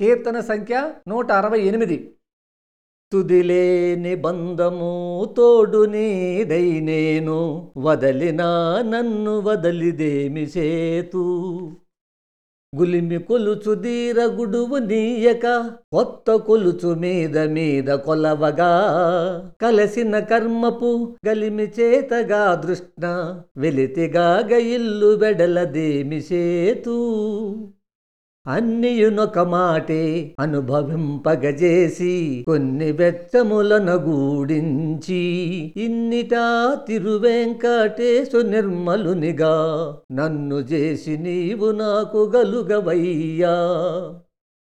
కీర్తన సంఖ్య నూట అరవై ఎనిమిది. తుదిలేని బంధము తోడు నీదై నేను వదలినా నన్ను వదలిదేమి చేతు గులిమి కొలుచు దీర గుడువు నీయక కొత్త కొలుచు మీద మీద కొలవగా. కలసిన కర్మపు గలిమి చేతగా దృష్ణ వెలితిగా గయిల్లు వెడలదేమి చేతు అన్నియునొక మాటే అనుభవింపగజేసి కొన్ని వెచ్చములను గూడించి ఇన్నిటా తిరువెంకటేశు నిర్మలునిగా నన్ను చేసి నీవు నాకు గలుగవయ్యా.